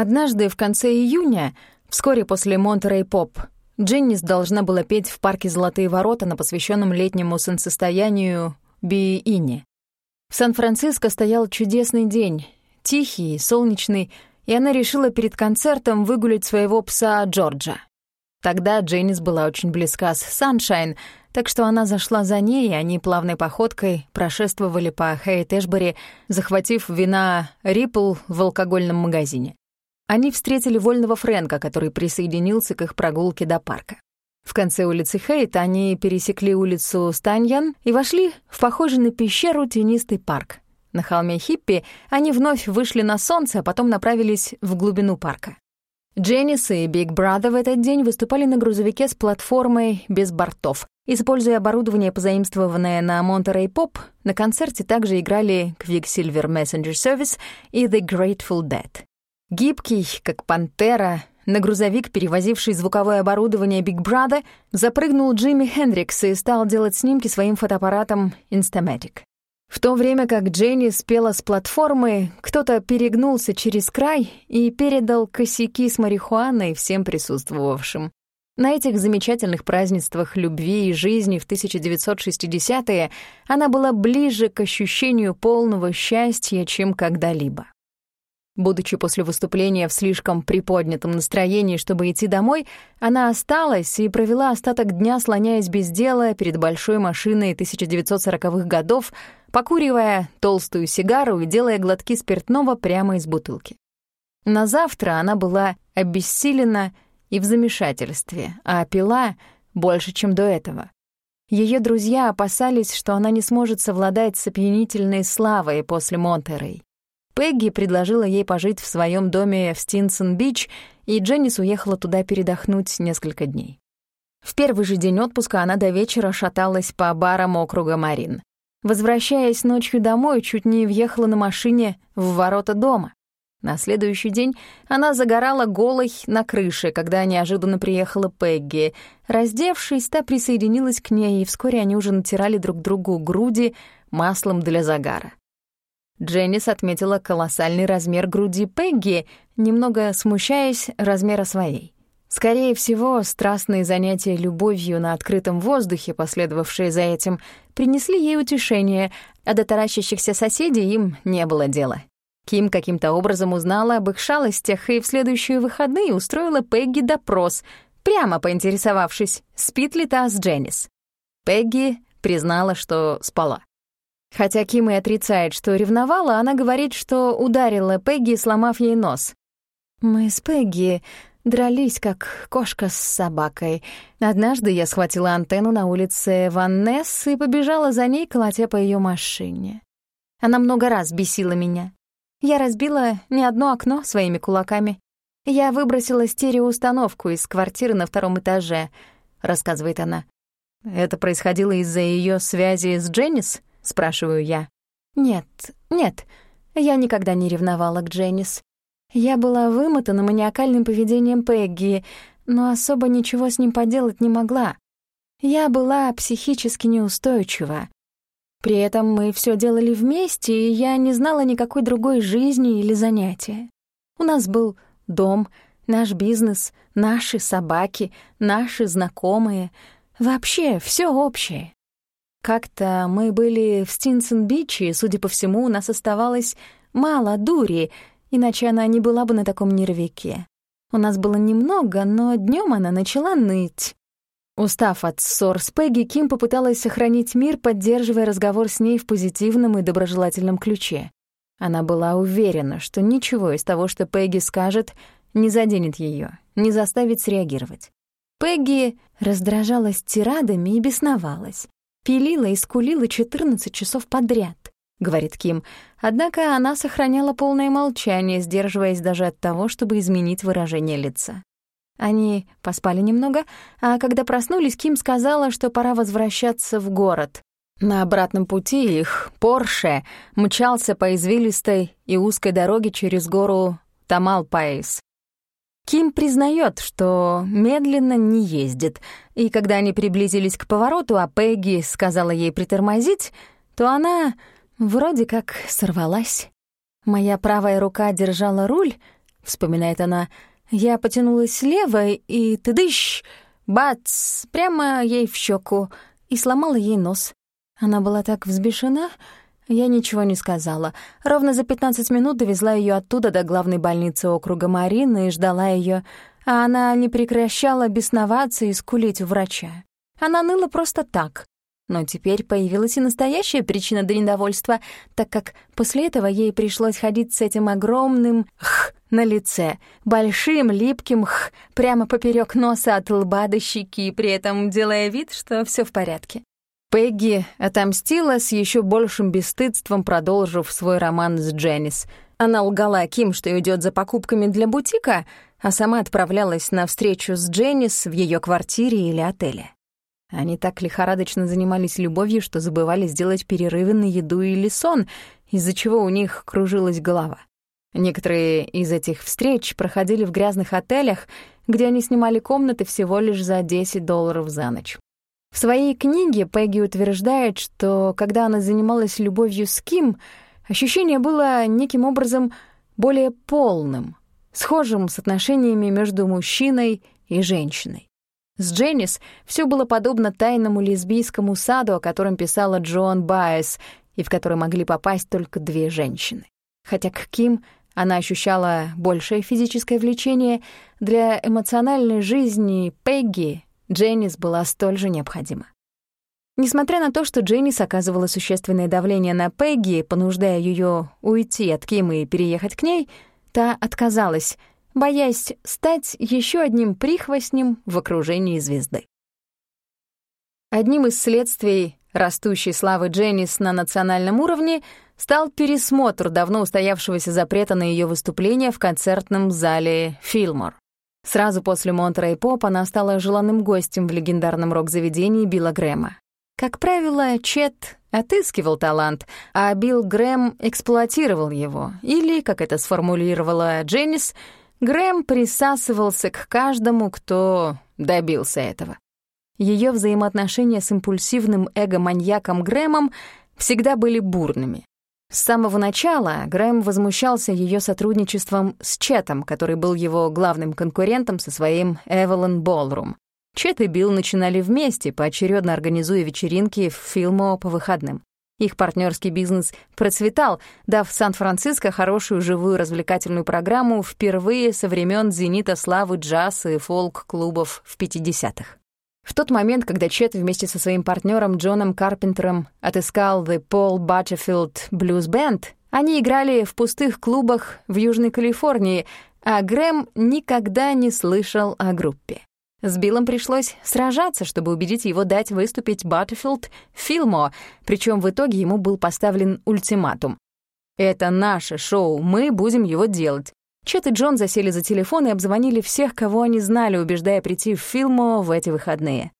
Однажды в конце июня, вскоре после Монтерей Поп, Дженнис должна была петь в парке «Золотые ворота» на посвященном летнему солнцестоянию Биине. В Сан-Франциско стоял чудесный день, тихий, солнечный, и она решила перед концертом выгулять своего пса Джорджа. Тогда Дженнис была очень близка с Саншайн, так что она зашла за ней, и они плавной походкой прошествовали по Хейт-Эшбери, захватив вина Риппл в алкогольном магазине они встретили вольного Фрэнка, который присоединился к их прогулке до парка. В конце улицы Хейт они пересекли улицу Станьян и вошли в похожий на пещеру тенистый парк. На холме Хиппи они вновь вышли на солнце, а потом направились в глубину парка. Дженнис и Биг Брада в этот день выступали на грузовике с платформой без бортов. Используя оборудование, позаимствованное на Monterey Pop, на концерте также играли Quicksilver Messenger Service и The Grateful Dead. Гибкий, как пантера, на грузовик, перевозивший звуковое оборудование Big Brother, запрыгнул Джимми Хендрикс и стал делать снимки своим фотоаппаратом Instamatic. В то время как Дженни спела с платформы, кто-то перегнулся через край и передал косяки с марихуаной всем присутствовавшим. На этих замечательных празднествах любви и жизни в 1960-е она была ближе к ощущению полного счастья, чем когда-либо. Будучи после выступления в слишком приподнятом настроении, чтобы идти домой, она осталась и провела остаток дня, слоняясь без дела перед большой машиной 1940-х годов, покуривая толстую сигару и делая глотки спиртного прямо из бутылки. На завтра она была обессилена и в замешательстве, а пила больше, чем до этого. Ее друзья опасались, что она не сможет совладать с опьянительной славой после Монтерей. Пегги предложила ей пожить в своем доме в Стинсон-Бич, и Дженнис уехала туда передохнуть несколько дней. В первый же день отпуска она до вечера шаталась по барам округа Марин. Возвращаясь ночью домой, чуть не въехала на машине в ворота дома. На следующий день она загорала голой на крыше, когда неожиданно приехала Пегги. Раздевшись, та присоединилась к ней, и вскоре они уже натирали друг другу груди маслом для загара. Дженнис отметила колоссальный размер груди Пегги, немного смущаясь размера своей. Скорее всего, страстные занятия любовью на открытом воздухе, последовавшие за этим, принесли ей утешение, а до таращащихся соседей им не было дела. Ким каким-то образом узнала об их шалостях и в следующие выходные устроила Пегги допрос, прямо поинтересовавшись, спит ли та с Дженнис. Пегги признала, что спала. Хотя Ким и отрицает, что ревновала, она говорит, что ударила Пегги, сломав ей нос. «Мы с Пегги дрались, как кошка с собакой. Однажды я схватила антенну на улице Ваннесс и побежала за ней, колотя по ее машине. Она много раз бесила меня. Я разбила не одно окно своими кулаками. Я выбросила стереоустановку из квартиры на втором этаже», — рассказывает она. «Это происходило из-за ее связи с Дженнис?» — спрашиваю я. «Нет, нет, я никогда не ревновала к Дженнис. Я была вымотана маниакальным поведением Пегги, но особо ничего с ним поделать не могла. Я была психически неустойчива. При этом мы все делали вместе, и я не знала никакой другой жизни или занятия. У нас был дом, наш бизнес, наши собаки, наши знакомые. Вообще все общее. Как-то мы были в Стинсон-Бич, и, судя по всему, у нас оставалось мало дури, иначе она не была бы на таком нервике. У нас было немного, но днем она начала ныть. Устав от ссор с Пегги, Ким попыталась сохранить мир, поддерживая разговор с ней в позитивном и доброжелательном ключе. Она была уверена, что ничего из того, что Пегги скажет, не заденет ее, не заставит среагировать. Пегги раздражалась тирадами и бесновалась. Пилила и скулила 14 часов подряд, говорит Ким. Однако она сохраняла полное молчание, сдерживаясь даже от того, чтобы изменить выражение лица. Они поспали немного, а когда проснулись, Ким сказала, что пора возвращаться в город. На обратном пути их Порше мчался по извилистой и узкой дороге через гору Тамал-Паис. Ким признает, что медленно не ездит, и когда они приблизились к повороту, а Пегги сказала ей притормозить, то она вроде как сорвалась. Моя правая рука держала руль, — вспоминает она. «Я потянулась слева, и тыдыщ! Бац! Прямо ей в щеку и сломала ей нос. Она была так взбешена, я ничего не сказала. Ровно за 15 минут довезла ее оттуда до главной больницы округа Марины и ждала ее, а она не прекращала бесноваться и скулить у врача. Она ныла просто так. Но теперь появилась и настоящая причина для недовольства, так как после этого ей пришлось ходить с этим огромным «х» на лице, большим липким «х» прямо поперек носа от лба до щеки, при этом делая вид, что все в порядке. Пегги отомстила с еще большим бесстыдством, продолжив свой роман с Дженнис. Она лгала Ким, что идет за покупками для бутика, а сама отправлялась на встречу с Дженнис в ее квартире или отеле. Они так лихорадочно занимались любовью, что забывали сделать перерывы на еду или сон, из-за чего у них кружилась голова. Некоторые из этих встреч проходили в грязных отелях, где они снимали комнаты всего лишь за 10 долларов за ночь. В своей книге Пегги утверждает, что когда она занималась любовью с Ким, ощущение было неким образом более полным, схожим с отношениями между мужчиной и женщиной. С Дженнис все было подобно тайному лесбийскому саду, о котором писала Джоан Байес, и в который могли попасть только две женщины. Хотя к Ким она ощущала большее физическое влечение, для эмоциональной жизни Пегги Дженнис была столь же необходима. Несмотря на то, что Дженнис оказывала существенное давление на Пегги, понуждая ее уйти от Ким и переехать к ней, та отказалась, боясь стать еще одним прихвостнем в окружении звезды. Одним из следствий растущей славы Дженнис на национальном уровне стал пересмотр давно устоявшегося запрета на ее выступления в концертном зале «Филмор». Сразу после Монтера и Поп она стала желанным гостем в легендарном рок-заведении Билла Грэма. Как правило, Чет отыскивал талант, а Билл Грэм эксплуатировал его, или, как это сформулировала Дженнис, Грэм присасывался к каждому, кто добился этого. Ее взаимоотношения с импульсивным эго-маньяком Грэмом всегда были бурными. С самого начала Грэм возмущался ее сотрудничеством с Четом, который был его главным конкурентом со своим Эвелон Ballroom. Чет и Билл начинали вместе, поочередно организуя вечеринки в Филмо по выходным. Их партнерский бизнес процветал, дав Сан-Франциско хорошую живую развлекательную программу впервые со времен зенита славы джаз и фолк-клубов в 50-х. В тот момент, когда Чет вместе со своим партнером Джоном Карпентером отыскал The Paul Butterfield Blues Band, они играли в пустых клубах в Южной Калифорнии, а Грэм никогда не слышал о группе. С Биллом пришлось сражаться, чтобы убедить его дать выступить Баттерфилд Филмо, причем в итоге ему был поставлен ультиматум. «Это наше шоу, мы будем его делать. Чет и Джон засели за телефон и обзвонили всех, кого они знали, убеждая прийти в Филмо в эти выходные.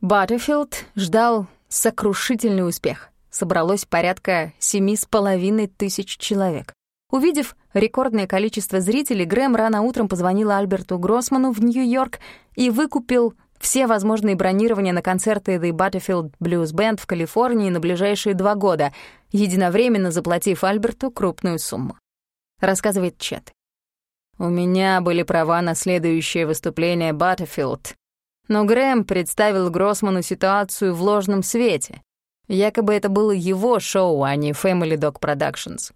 Баттерфилд ждал сокрушительный успех. Собралось порядка семи с половиной тысяч человек. Увидев рекордное количество зрителей, Грэм рано утром позвонил Альберту Гроссману в Нью-Йорк и выкупил все возможные бронирования на концерты The Butterfield Blues Band в Калифорнии на ближайшие два года, единовременно заплатив Альберту крупную сумму. Рассказывает Чет. У меня были права на следующее выступление Баттерфилд. Но Грэм представил Гроссману ситуацию в ложном свете. Якобы это было его шоу, а не Family Dog Productions.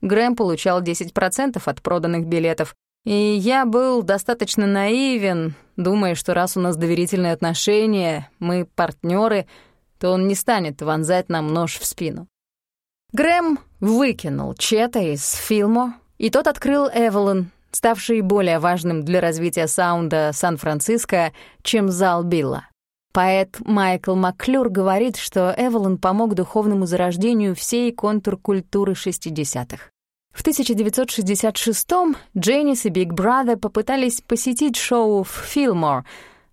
Грэм получал 10% от проданных билетов, и я был достаточно наивен, думая, что раз у нас доверительные отношения, мы партнеры, то он не станет вонзать нам нож в спину. Грэм выкинул Чета из Филмора, и тот открыл Эвелон, ставший более важным для развития саунда Сан-Франциско, чем зал Билла. Поэт Майкл Макклюр говорит, что Эвелон помог духовному зарождению всей контркультуры 60-х. В 1966-м Дженнис и Big Brother попытались посетить шоу в Филмор,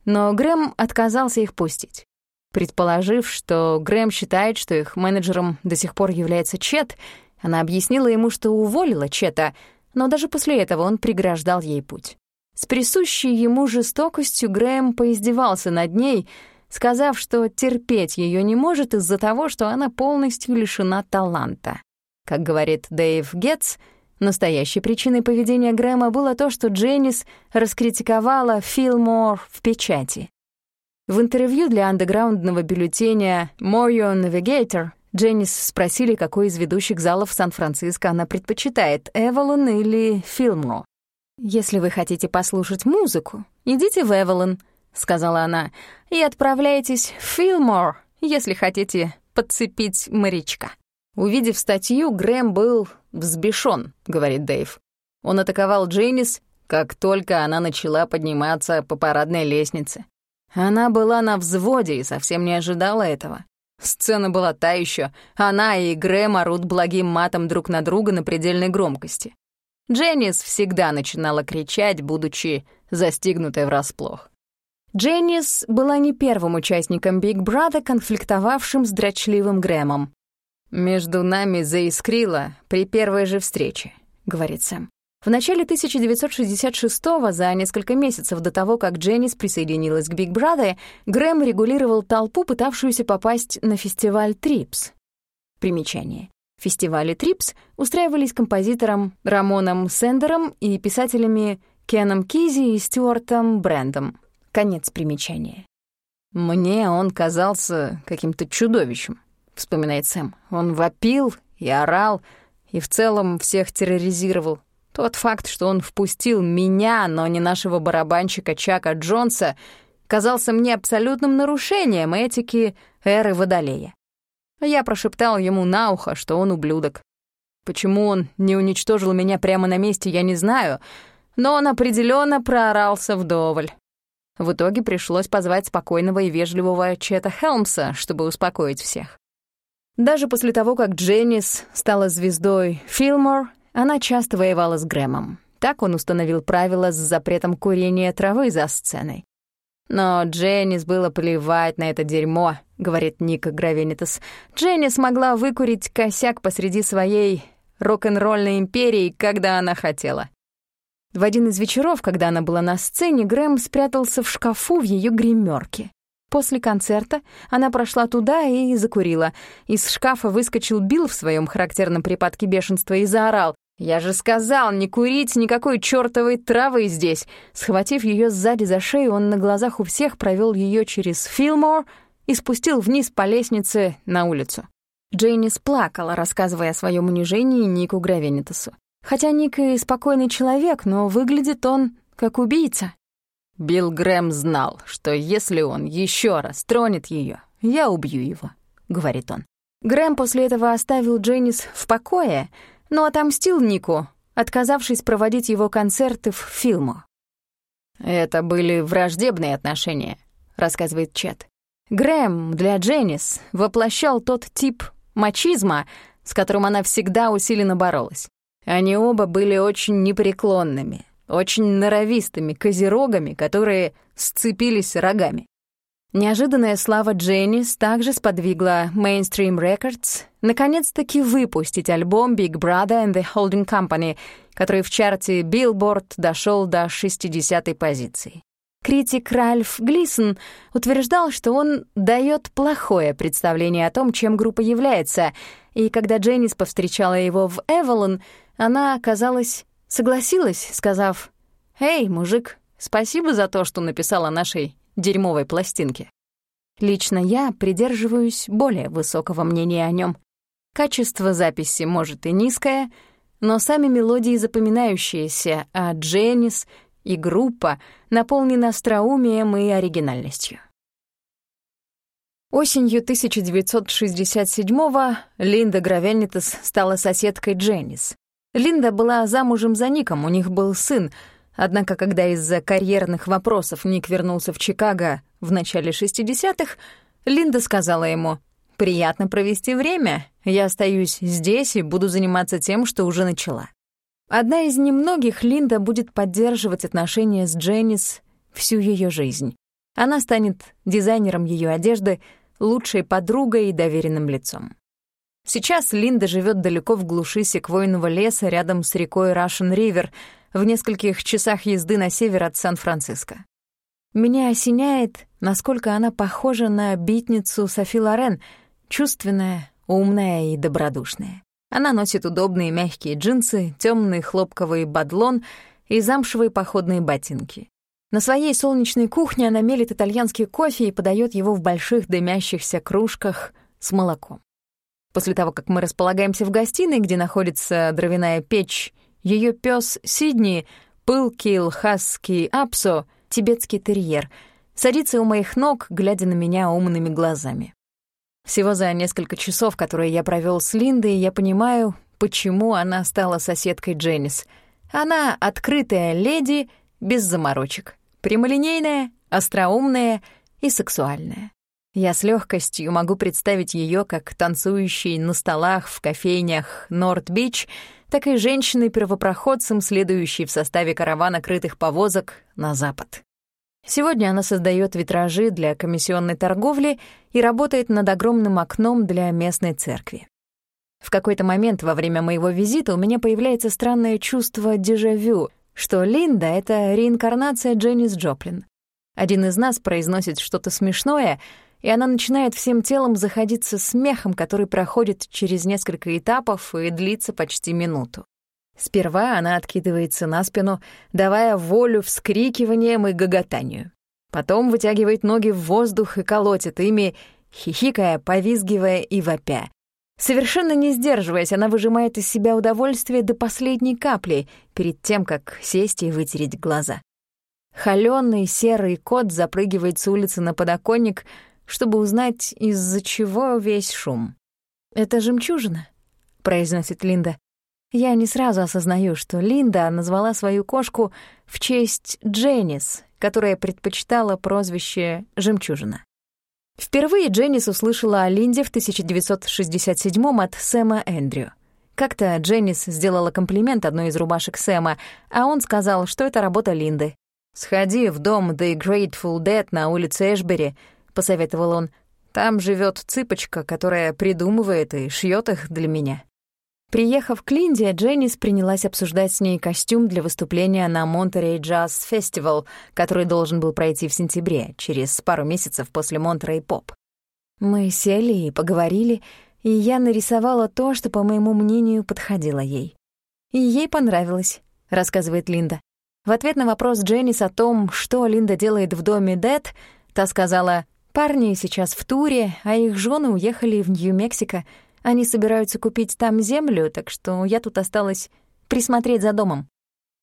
но Грэм отказался их пустить. Предположив, что Грэм считает, что их менеджером до сих пор является Чет, она объяснила ему, что уволила Чета — но даже после этого он преграждал ей путь. С присущей ему жестокостью Грэм поиздевался над ней, сказав, что терпеть ее не может из-за того, что она полностью лишена таланта. Как говорит Дэйв Гетц, Настоящей причиной поведения Грэма было то, что Дженнис раскритиковала Филмор в печати. В интервью для андеграундного бюллетеня «Morio Navigator» Дженнис спросили, какой из ведущих залов Сан-Франциско она предпочитает, Эвелон или Филмор. «Если вы хотите послушать музыку, идите в Эвелон», — сказала она, «и отправляйтесь в Филмор, если хотите подцепить морячка». Увидев статью, Грэм был взбешен, говорит Дэйв. Он атаковал Дженнис, как только она начала подниматься по парадной лестнице. Она была на взводе и совсем не ожидала этого. Сцена была та еще. Она и Грэм орут благим матом друг на друга на предельной громкости. Дженнис всегда начинала кричать, будучи застигнутой врасплох. Дженнис была не первым участником Биг Брада, конфликтовавшим с дрочливым Грэмом. «Между нами заискрило при первой же встрече», — говорит Сэм. В начале 1966-го, за несколько месяцев до того, как Дженнис присоединилась к Big Brother, Грэм регулировал толпу, пытавшуюся попасть на фестиваль «Трипс». Примечание. Фестивали «Трипс» устраивались композитором Рамоном Сендером и писателями Кеном Кизи и Стюартом Брэндом. Конец примечания. «Мне он казался каким-то чудовищем», — вспоминает Сэм. «Он вопил и орал, и в целом всех терроризировал. Тот факт, что он впустил меня, но не нашего барабанщика Чака Джонса, казался мне абсолютным нарушением этики эры Водолея. Я прошептал ему на ухо, что он ублюдок. Почему он не уничтожил меня прямо на месте, я не знаю, но он определенно проорался вдоволь. В итоге пришлось позвать спокойного и вежливого Чета Хелмса, чтобы успокоить всех. Даже после того, как Дженнис стала звездой Филмор, она часто воевала с Грэмом. Так он установил правила с запретом курения травы за сценой. «Но Дженнис было плевать на это дерьмо», — говорит Ника Гравенитас. «Дженнис могла выкурить косяк посреди своей рок-н-ролльной империи, когда она хотела». В один из вечеров, когда она была на сцене, Грэм спрятался в шкафу в ее гримерке. После концерта она прошла туда и закурила. Из шкафа выскочил Билл в своем характерном припадке бешенства и заорал. «Я же сказал, не курить никакой чёртовой травы здесь!» Схватив ее сзади за шею, он на глазах у всех провел ее через Филмор и спустил вниз по лестнице на улицу. Джейнис плакала, рассказывая о своем унижении Нику Гравенитасу. Хотя Ник и спокойный человек, но выглядит он как убийца. Билл Грэм знал, что если он еще раз тронет ее, я убью его, говорит он. Грэм после этого оставил Дженнис в покое, но отомстил Нику, отказавшись проводить его концерты в фильму. «Это были враждебные отношения», — рассказывает Чет. Грэм для Дженнис воплощал тот тип мачизма, с которым она всегда усиленно боролась. Они оба были очень непреклонными, очень норовистыми козерогами, которые сцепились рогами. Неожиданная слава Дженнис также сподвигла Mainstream Records наконец-таки выпустить альбом Big Brother and the Holding Company, который в чарте Billboard дошел до 60-й позиции. Критик Ральф Глисон утверждал, что он дает плохое представление о том, чем группа является, и когда Дженнис повстречала его в Эвелон, она, казалось, согласилась, сказав, «Эй, мужик, спасибо за то, что написала нашей дерьмовой пластинке». Лично я придерживаюсь более высокого мнения о нем. Качество записи, может, и низкое, но сами мелодии запоминающиеся, а Дженнис и группа наполнены остроумием и оригинальностью. Осенью 1967-го Линда Гравельнитас стала соседкой Дженнис. Линда была замужем за Ником, у них был сын, однако когда из-за карьерных вопросов Ник вернулся в Чикаго в начале 60-х, Линда сказала ему «Приятно провести время, я остаюсь здесь и буду заниматься тем, что уже начала». Одна из немногих Линда будет поддерживать отношения с Дженнис всю ее жизнь. Она станет дизайнером ее одежды, лучшей подругой и доверенным лицом. Сейчас Линда живет далеко в глуши секвойного леса рядом с рекой Рашен-Ривер, в нескольких часах езды на север от Сан-Франциско. Меня осеняет, насколько она похожа на битницу Софи Лорен, чувственная, умная и добродушная. Она носит удобные мягкие джинсы, темный хлопковый бадлон и замшевые походные ботинки. На своей солнечной кухне она мелит итальянский кофе и подает его в больших дымящихся кружках с молоком. После того, как мы располагаемся в гостиной, где находится дровяная печь, ее пес Сидни, пылкий лхасский апсо, тибетский терьер, садится у моих ног, глядя на меня умными глазами. Всего за несколько часов, которые я провел с Линдой, я понимаю, почему она стала соседкой Дженнис. Она открытая леди без заморочек, прямолинейная, остроумная и сексуальная. Я с легкостью могу представить ее как танцующей на столах в кофейнях Норт-Бич, так и женщиной-первопроходцем, следующей в составе каравана крытых повозок на запад. Сегодня она создает витражи для комиссионной торговли и работает над огромным окном для местной церкви. В какой-то момент во время моего визита у меня появляется странное чувство дежавю, что Линда — это реинкарнация Дженнис Джоплин. Один из нас произносит что-то смешное, и она начинает всем телом заходиться смехом, который проходит через несколько этапов и длится почти минуту. Сперва она откидывается на спину, давая волю вскрикиваниям и гоготанию. Потом вытягивает ноги в воздух и колотит ими, хихикая, повизгивая и вопя. Совершенно не сдерживаясь, она выжимает из себя удовольствие до последней капли перед тем, как сесть и вытереть глаза. Холёный серый кот запрыгивает с улицы на подоконник, чтобы узнать, из-за чего весь шум. «Это жемчужина», — произносит Линда. Я не сразу осознаю, что Линда назвала свою кошку в честь Дженнис, которая предпочитала прозвище «Жемчужина». Впервые Дженнис услышала о Линде в 1967-м от Сэма Эндрю. Как-то Дженнис сделала комплимент одной из рубашек Сэма, а он сказал, что это работа Линды. «Сходи в дом The Grateful Dead на улице Эшбери», — посоветовал он. «Там живет цыпочка, которая придумывает и шьет их для меня». Приехав к Линде, Дженнис принялась обсуждать с ней костюм для выступления на Монтерей Джаз Фестивал, который должен был пройти в сентябре, через пару месяцев после Монтерей Поп. Мы сели и поговорили, и я нарисовала то, что, по моему мнению, подходило ей. И ей понравилось, рассказывает Линда. В ответ на вопрос Дженнис о том, что Линда делает в доме Дэд, та сказала, «Парни сейчас в туре, а их жены уехали в Нью-Мексико, они собираются купить там землю, так что я тут осталась присмотреть за домом.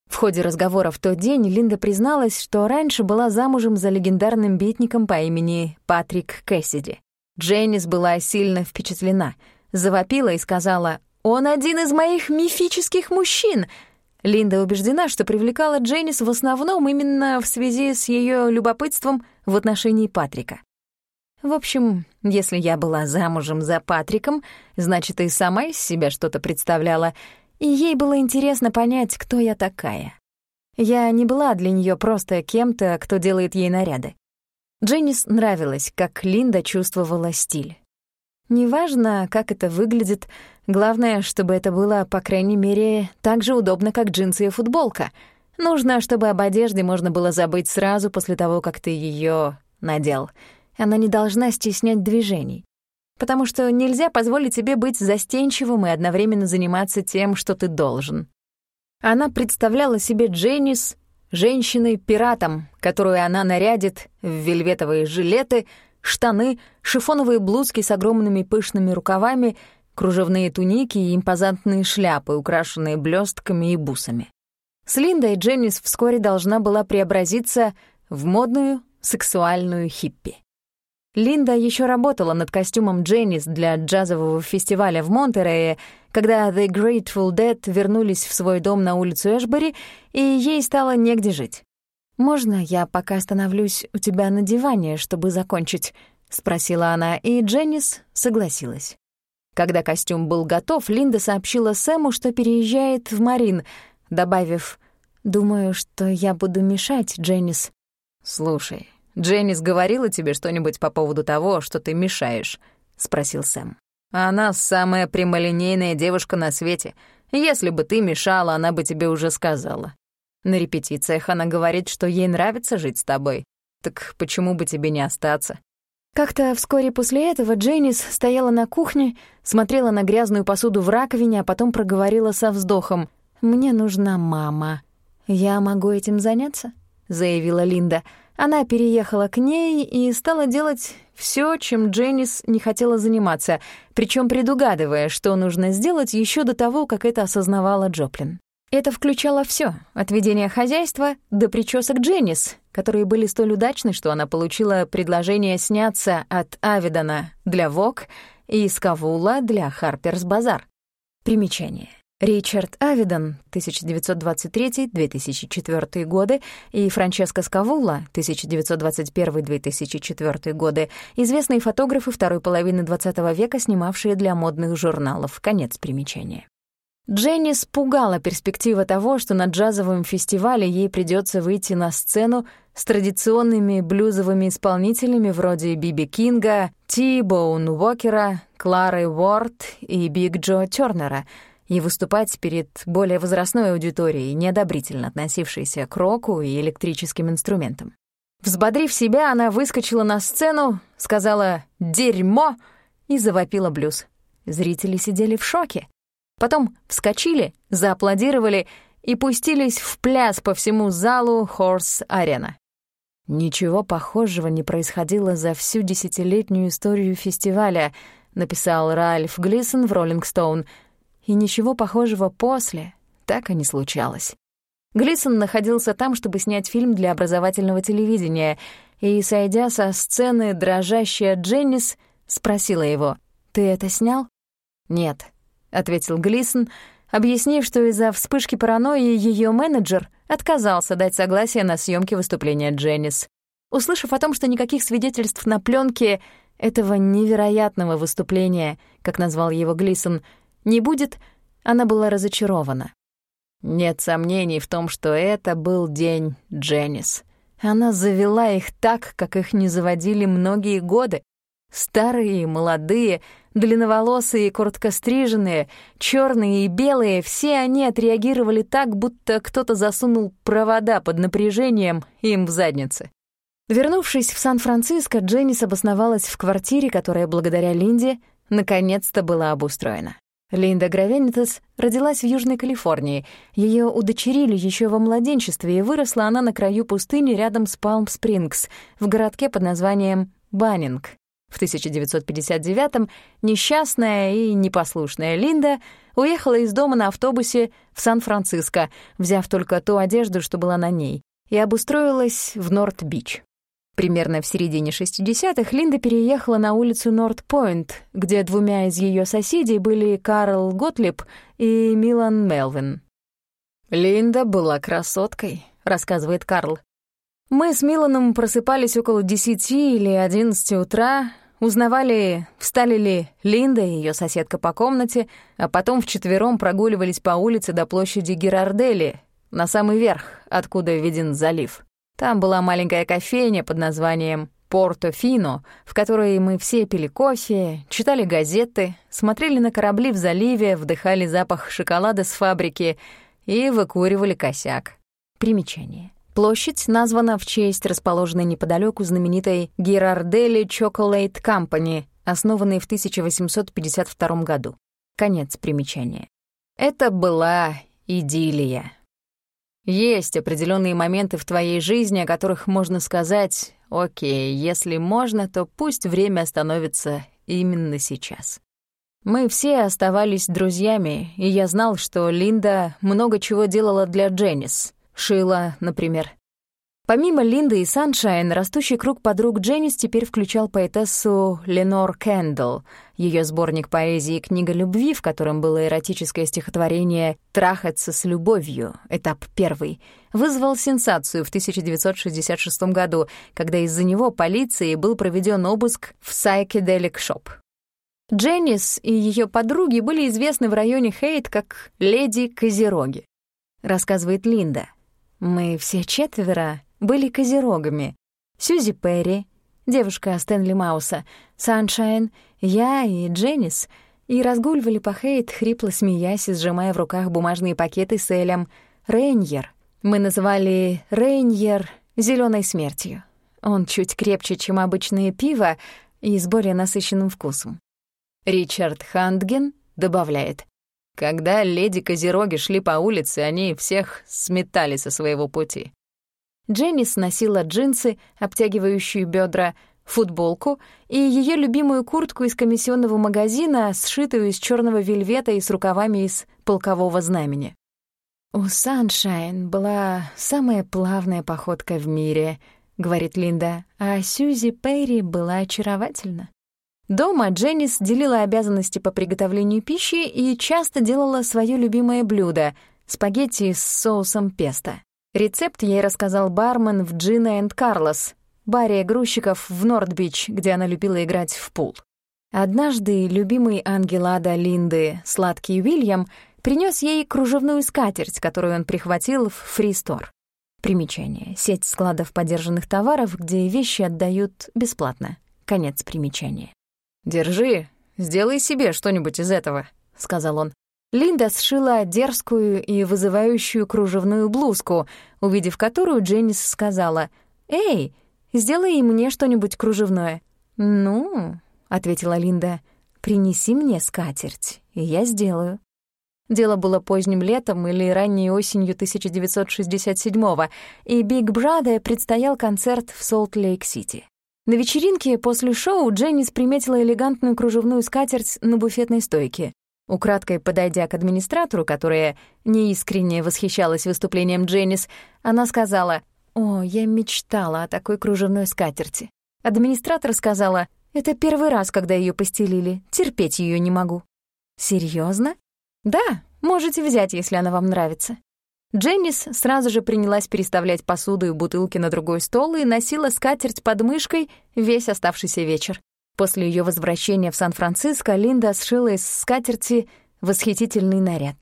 В ходе разговора в тот день Линда призналась, что раньше была замужем за легендарным битником по имени Патрик Кэссиди. Дженнис была сильно впечатлена, завопила и сказала «Он один из моих мифических мужчин!» Линда убеждена, что привлекала Дженнис в основном именно в связи с ее любопытством в отношении Патрика. В общем, если я была замужем за Патриком, значит, и сама из себя что-то представляла, и ей было интересно понять, кто я такая. Я не была для нее просто кем-то, кто делает ей наряды. Дженнис нравилось, как Линда чувствовала стиль. Неважно, как это выглядит, главное, чтобы это было, по крайней мере, так же удобно, как джинсы и футболка. Нужно, чтобы об одежде можно было забыть сразу после того, как ты ее надел — она не должна стеснять движений. Потому что нельзя позволить себе быть застенчивым и одновременно заниматься тем, что ты должен. Она представляла себе Дженнис женщиной-пиратом, которую она нарядит в вельветовые жилеты, штаны, шифоновые блузки с огромными пышными рукавами, кружевные туники и импозантные шляпы, украшенные блестками и бусами. С Линдой Дженнис вскоре должна была преобразиться в модную, сексуальную хиппи. Линда еще работала над костюмом Дженнис для джазового фестиваля в Монтерее, когда The Grateful Dead вернулись в свой дом на улицу Эшбери, и ей стало негде жить. «Можно я пока остановлюсь у тебя на диване, чтобы закончить?» — спросила она, и Дженнис согласилась. Когда костюм был готов, Линда сообщила Сэму, что переезжает в Марин, добавив «Думаю, что я буду мешать, Дженнис». «Слушай, «Дженнис говорила тебе что-нибудь по поводу того, что ты мешаешь?» — спросил Сэм. «Она самая прямолинейная девушка на свете. Если бы ты мешала, она бы тебе уже сказала. На репетициях она говорит, что ей нравится жить с тобой. Так почему бы тебе не остаться?» Как-то вскоре после этого Дженнис стояла на кухне, смотрела на грязную посуду в раковине, а потом проговорила со вздохом. «Мне нужна мама». «Я могу этим заняться?» — заявила Линда. Она переехала к ней и стала делать все, чем Дженнис не хотела заниматься, причем предугадывая, что нужно сделать еще до того, как это осознавала Джоплин. Это включало все, от ведения хозяйства до причесок Дженнис, которые были столь удачны, что она получила предложение сняться от Авидона для Вок и из Кавула для Харперс Базар. Примечание. Ричард Авидон, 1923-2004 годы, и Франческо Скавула, 1921-2004 годы, известные фотографы второй половины XX века, снимавшие для модных журналов. Конец примечания. Дженни спугала перспектива того, что на джазовом фестивале ей придется выйти на сцену с традиционными блюзовыми исполнителями вроде Биби Кинга, Ти Боун Уокера, Клары Уорд и Биг Джо Тёрнера и выступать перед более возрастной аудиторией, неодобрительно относившейся к року и электрическим инструментам. Взбодрив себя, она выскочила на сцену, сказала «дерьмо» и завопила блюз. Зрители сидели в шоке. Потом вскочили, зааплодировали и пустились в пляс по всему залу Хорс-арена. «Ничего похожего не происходило за всю десятилетнюю историю фестиваля», написал Ральф Глисон в «Роллинг Стоун», и ничего похожего после так и не случалось. Глисон находился там, чтобы снять фильм для образовательного телевидения, и, сойдя со сцены дрожащая Дженнис, спросила его, «Ты это снял?» «Нет», — ответил Глисон, объяснив, что из-за вспышки паранойи ее менеджер отказался дать согласие на съемки выступления Дженнис. Услышав о том, что никаких свидетельств на пленке этого невероятного выступления, как назвал его Глисон, не будет, она была разочарована. Нет сомнений в том, что это был день Дженнис. Она завела их так, как их не заводили многие годы. Старые и молодые, длинноволосые и короткостриженные, черные и белые, все они отреагировали так, будто кто-то засунул провода под напряжением им в задницы. Вернувшись в Сан-Франциско, Дженнис обосновалась в квартире, которая благодаря Линде наконец-то была обустроена. Линда Гравенитас родилась в Южной Калифорнии. Ее удочерили еще во младенчестве, и выросла она на краю пустыни рядом с Палм-Спрингс, в городке под названием Баннинг. В 1959-м несчастная и непослушная Линда уехала из дома на автобусе в Сан-Франциско, взяв только ту одежду, что была на ней, и обустроилась в Норт-Бич. Примерно в середине 60-х Линда переехала на улицу Норт-Пойнт, где двумя из ее соседей были Карл Готлиб и Милан Мелвин. «Линда была красоткой», — рассказывает Карл. «Мы с Миланом просыпались около 10 или 11 утра, узнавали, встали ли Линда и ее соседка по комнате, а потом вчетвером прогуливались по улице до площади Герардели, на самый верх, откуда виден залив». Там была маленькая кофейня под названием «Порто-Фино», в которой мы все пили кофе, читали газеты, смотрели на корабли в заливе, вдыхали запах шоколада с фабрики и выкуривали косяк. Примечание. Площадь названа в честь расположенной неподалеку знаменитой Герардели Chocolate Company, основанной в 1852 году. Конец примечания. Это была идиллия. Есть определенные моменты в твоей жизни, о которых можно сказать, окей, если можно, то пусть время остановится именно сейчас. Мы все оставались друзьями, и я знал, что Линда много чего делала для Дженнис. Шила, например. Помимо Линды и Саншайн, растущий круг подруг Дженнис теперь включал поэтессу Ленор Кэндл. Ее сборник поэзии «Книга любви», в котором было эротическое стихотворение «Трахаться с любовью», этап первый, вызвал сенсацию в 1966 году, когда из-за него полицией был проведен обыск в Shop. Дженнис и ее подруги были известны в районе Хейт как «Леди Козероги», рассказывает Линда. «Мы все четверо были козерогами. Сьюзи Перри, девушка Стэнли Мауса, Саншайн, я и Дженнис, и разгуливали по Хейт, хрипло смеясь и сжимая в руках бумажные пакеты с Элем «Рейньер». Мы называли «Рейньер» зеленой смертью». Он чуть крепче, чем обычное пиво, и с более насыщенным вкусом. Ричард Хандген добавляет, «Когда леди-козероги шли по улице, они всех сметали со своего пути». Дженнис носила джинсы, обтягивающие бедра, футболку и ее любимую куртку из комиссионного магазина, сшитую из черного вельвета и с рукавами из полкового знамени. «У Саншайн была самая плавная походка в мире», — говорит Линда, а Сьюзи Перри была очаровательна. Дома Дженнис делила обязанности по приготовлению пищи и часто делала свое любимое блюдо — спагетти с соусом песто. Рецепт ей рассказал бармен в Джина энд Карлос, баре грузчиков в Нордбич, где она любила играть в пул. Однажды любимый ангел ада Линды, сладкий Уильям, принес ей кружевную скатерть, которую он прихватил в фристор. Примечание. Сеть складов подержанных товаров, где вещи отдают бесплатно. Конец примечания. «Держи, сделай себе что-нибудь из этого», — сказал он. Линда сшила дерзкую и вызывающую кружевную блузку, увидев которую Дженнис сказала «Эй, Сделай мне что-нибудь кружевное». «Ну», — ответила Линда, — «принеси мне скатерть, и я сделаю». Дело было поздним летом или ранней осенью 1967-го, и Big Brother предстоял концерт в Солт-Лейк-Сити. На вечеринке после шоу Дженнис приметила элегантную кружевную скатерть на буфетной стойке. Украдкой подойдя к администратору, которая неискренне восхищалась выступлением Дженнис, она сказала о, я мечтала о такой кружевной скатерти. Администратор сказала, это первый раз, когда ее постелили, терпеть ее не могу. Серьезно? Да, можете взять, если она вам нравится. Дженнис сразу же принялась переставлять посуду и бутылки на другой стол и носила скатерть под мышкой весь оставшийся вечер. После ее возвращения в Сан-Франциско Линда сшила из скатерти восхитительный наряд.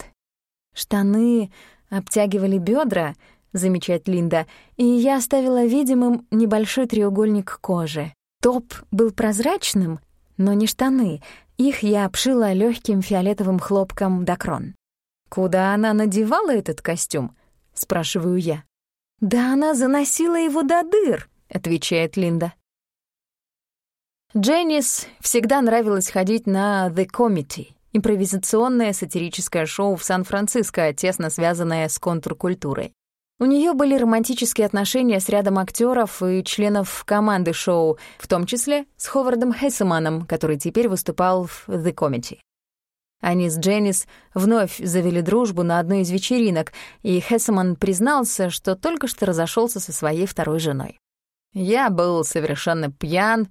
Штаны обтягивали бедра, замечает Линда, и я оставила видимым небольшой треугольник кожи. Топ был прозрачным, но не штаны. Их я обшила легким фиолетовым хлопком докрон. «Куда она надевала этот костюм?» — спрашиваю я. «Да она заносила его до дыр», — отвечает Линда. Дженнис всегда нравилось ходить на «The Committee», импровизационное сатирическое шоу в Сан-Франциско, тесно связанное с контркультурой. У нее были романтические отношения с рядом актеров и членов команды шоу, в том числе с Ховардом Хессеманом, который теперь выступал в «The Comedy». Они с Дженнис вновь завели дружбу на одной из вечеринок, и Хессеман признался, что только что разошелся со своей второй женой. «Я был совершенно пьян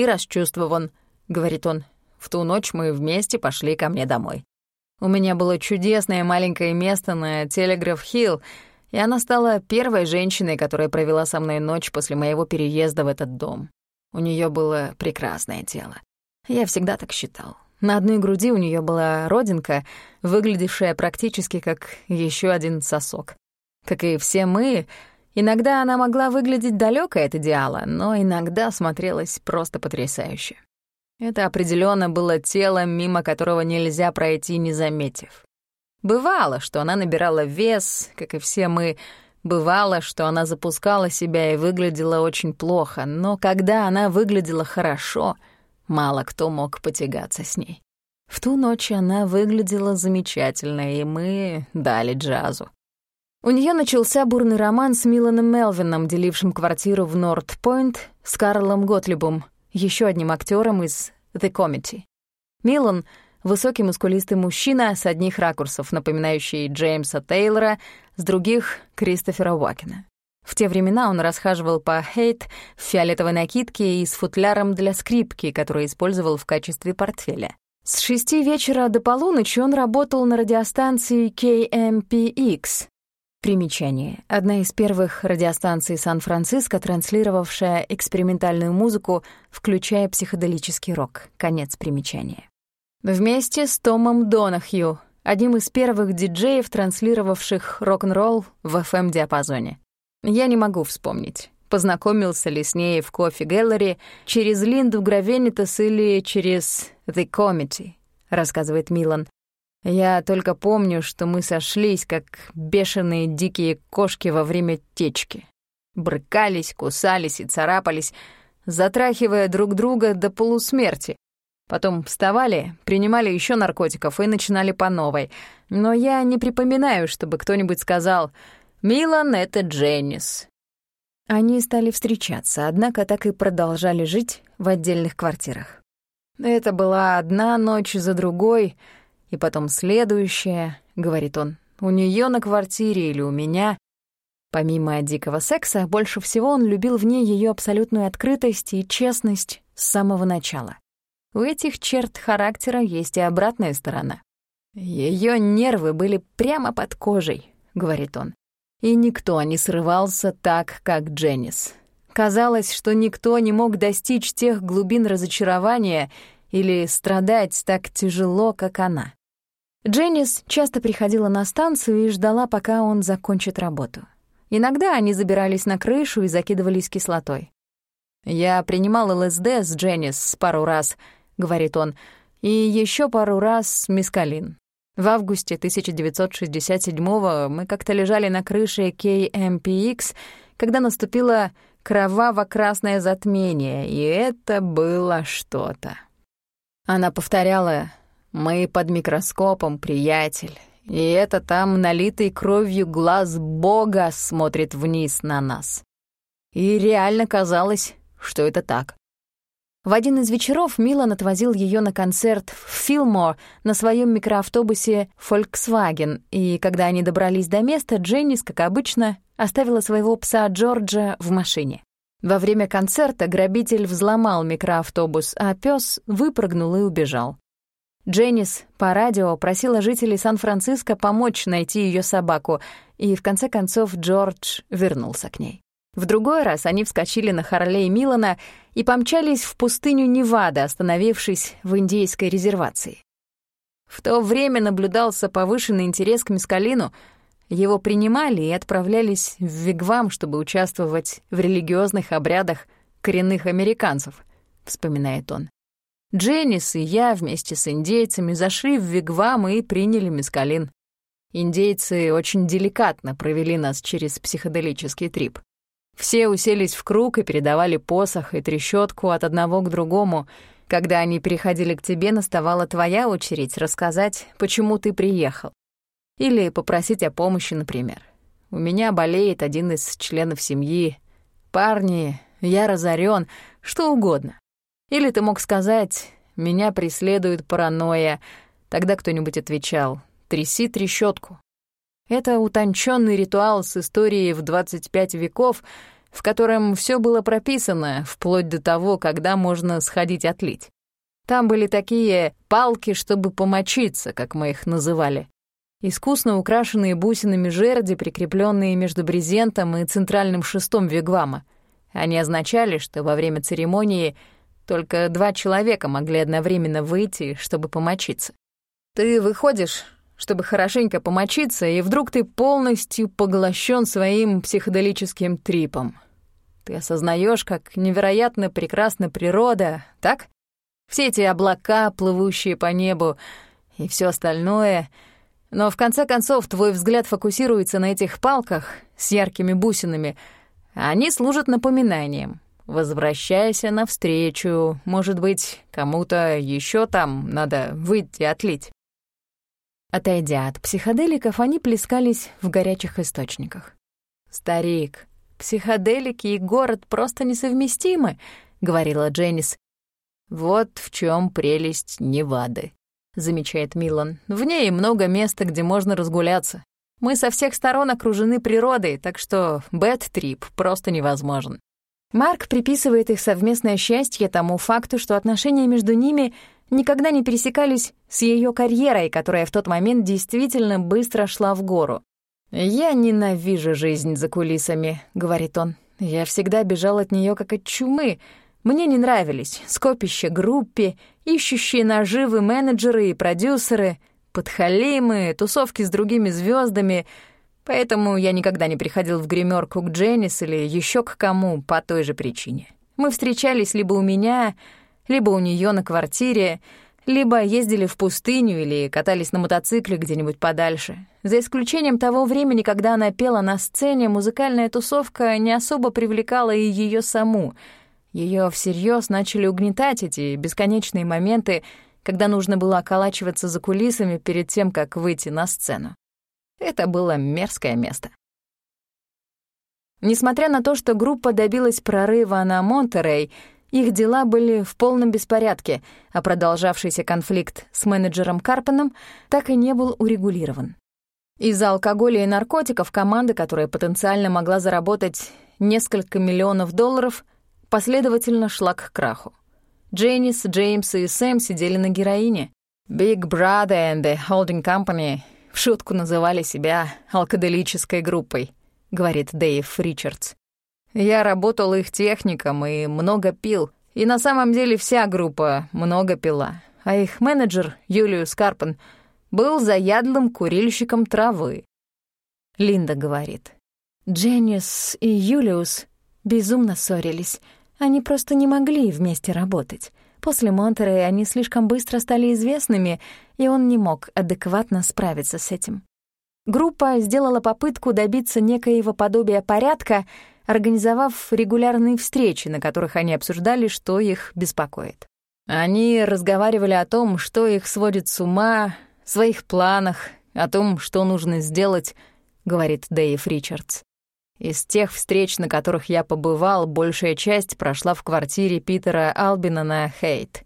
и расчувствован», — говорит он. «В ту ночь мы вместе пошли ко мне домой. У меня было чудесное маленькое место на Телеграф-Хилл, и она стала первой женщиной, которая провела со мной ночь после моего переезда в этот дом. У нее было прекрасное тело. Я всегда так считал. На одной груди у нее была родинка, выглядевшая практически как еще один сосок. Как и все мы, иногда она могла выглядеть далёкой от идеала, но иногда смотрелась просто потрясающе. Это определенно было тело, мимо которого нельзя пройти, не заметив. Бывало, что она набирала вес, как и все мы. Бывало, что она запускала себя и выглядела очень плохо, но когда она выглядела хорошо, мало кто мог потягаться с ней. В ту ночь она выглядела замечательно, и мы дали джазу. У нее начался бурный роман с Миланом Мелвином, делившим квартиру в Норт-Пойнт с Карлом Готлибом, еще одним актером из «The Committee». Милан — Высокий мускулистый мужчина с одних ракурсов, напоминающий Джеймса Тейлора, с других — Кристофера Уакена. В те времена он расхаживал по Хейт в фиолетовой накидке и с футляром для скрипки, который использовал в качестве портфеля. С шести вечера до полуночи он работал на радиостанции KMPX. Примечание. Одна из первых радиостанций Сан-Франциско, транслировавшая экспериментальную музыку, включая психоделический рок. Конец примечания. Вместе с Томом Донахью, одним из первых диджеев, транслировавших рок-н-ролл в FM-диапазоне. Я не могу вспомнить, познакомился ли с ней в кофе Гэллери через Линду Гравенитас или через The Committee, рассказывает Милан. Я только помню, что мы сошлись, как бешеные дикие кошки во время течки. Брыкались, кусались и царапались, затрахивая друг друга до полусмерти. Потом вставали, принимали еще наркотиков и начинали по новой. Но я не припоминаю, чтобы кто-нибудь сказал «Милан — это Дженнис». Они стали встречаться, однако так и продолжали жить в отдельных квартирах. «Это была одна ночь за другой, и потом следующая», — говорит он, «у нее на квартире или у меня». Помимо дикого секса, больше всего он любил в ней ее абсолютную открытость и честность с самого начала. У этих черт характера есть и обратная сторона. Ее нервы были прямо под кожей, говорит он. И никто не срывался так, как Дженнис. Казалось, что никто не мог достичь тех глубин разочарования или страдать так тяжело, как она. Дженнис часто приходила на станцию и ждала, пока он закончит работу. Иногда они забирались на крышу и закидывались кислотой. Я принимал ЛСД с Дженнис пару раз — говорит он, и еще пару раз мискалин. В августе 1967-го мы как-то лежали на крыше KMPX, когда наступило кроваво-красное затмение, и это было что-то. Она повторяла «Мы под микроскопом, приятель, и это там налитый кровью глаз Бога смотрит вниз на нас». И реально казалось, что это так. В один из вечеров Милан отвозил ее на концерт в Филмор на своем микроавтобусе Volkswagen, и когда они добрались до места, Дженнис, как обычно, оставила своего пса Джорджа в машине. Во время концерта грабитель взломал микроавтобус, а пес выпрыгнул и убежал. Дженнис по радио просила жителей Сан-Франциско помочь найти ее собаку, и в конце концов Джордж вернулся к ней. В другой раз они вскочили на Харлей Милана и помчались в пустыню Невада, остановившись в индейской резервации. В то время наблюдался повышенный интерес к Мискалину, его принимали и отправлялись в Вигвам, чтобы участвовать в религиозных обрядах коренных американцев, вспоминает он. Дженнис и я вместе с индейцами зашли в Вигвам и приняли Мискалин. Индейцы очень деликатно провели нас через психоделический трип. Все уселись в круг и передавали посох и трещотку от одного к другому. Когда они переходили к тебе, наставала твоя очередь рассказать, почему ты приехал. Или попросить о помощи, например. У меня болеет один из членов семьи. Парни, я разорен, что угодно. Или ты мог сказать, меня преследует паранойя. Тогда кто-нибудь отвечал, тряси трещотку. Это утонченный ритуал с историей в 25 веков, в котором все было прописано, вплоть до того, когда можно сходить отлить. Там были такие палки, чтобы помочиться, как мы их называли. Искусно украшенные бусинами жерди, прикрепленные между брезентом и центральным шестом вигвама. Они означали, что во время церемонии только два человека могли одновременно выйти, чтобы помочиться. Ты выходишь чтобы хорошенько помочиться, и вдруг ты полностью поглощен своим психоделическим трипом. Ты осознаешь, как невероятно прекрасна природа, так? Все эти облака, плывущие по небу, и все остальное. Но в конце концов твой взгляд фокусируется на этих палках с яркими бусинами. Они служат напоминанием. Возвращайся навстречу. Может быть, кому-то еще там надо выйти отлить. Отойдя от психоделиков, они плескались в горячих источниках. «Старик, психоделики и город просто несовместимы», — говорила Дженнис. «Вот в чем прелесть Невады», — замечает Милан. «В ней много места, где можно разгуляться. Мы со всех сторон окружены природой, так что бэт-трип просто невозможен». Марк приписывает их совместное счастье тому факту, что отношения между ними — никогда не пересекались с ее карьерой, которая в тот момент действительно быстро шла в гору. «Я ненавижу жизнь за кулисами», — говорит он. «Я всегда бежал от нее как от чумы. Мне не нравились скопища группе, ищущие наживы менеджеры и продюсеры, подхалимы, тусовки с другими звездами. Поэтому я никогда не приходил в гримерку к Дженнис или еще к кому по той же причине. Мы встречались либо у меня, либо у нее на квартире, либо ездили в пустыню или катались на мотоцикле где-нибудь подальше. За исключением того времени, когда она пела на сцене, музыкальная тусовка не особо привлекала и ее саму. Ее всерьез начали угнетать эти бесконечные моменты, когда нужно было околачиваться за кулисами перед тем, как выйти на сцену. Это было мерзкое место. Несмотря на то, что группа добилась прорыва на Монтерей, их дела были в полном беспорядке, а продолжавшийся конфликт с менеджером Карпеном так и не был урегулирован. Из-за алкоголя и наркотиков команда, которая потенциально могла заработать несколько миллионов долларов, последовательно шла к краху. Дженнис, Джеймс и Сэм сидели на героине. Big Brother and the Holding Company в шутку называли себя алкоделической группой, говорит Дэйв Ричардс. Я работал их техником и много пил. И на самом деле вся группа много пила. А их менеджер, Юлиус Карпен, был заядлым курильщиком травы. Линда говорит. Дженнис и Юлиус безумно ссорились. Они просто не могли вместе работать. После Монтерея они слишком быстро стали известными, и он не мог адекватно справиться с этим. Группа сделала попытку добиться некоего подобия порядка, организовав регулярные встречи, на которых они обсуждали, что их беспокоит. Они разговаривали о том, что их сводит с ума, своих планах, о том, что нужно сделать, говорит Дэйв Ричардс. Из тех встреч, на которых я побывал, большая часть прошла в квартире Питера Албина на Хейт.